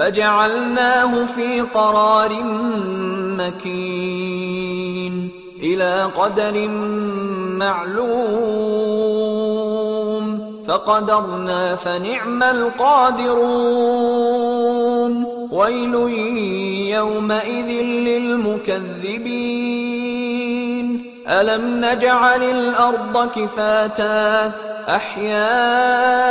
فجعلناه في قرار مكين إلى قدر معلوم فقدرنا فنعم القادرون ويل يومئذ للمكذبين. ألم نجعل الأرض كفاتا أحياء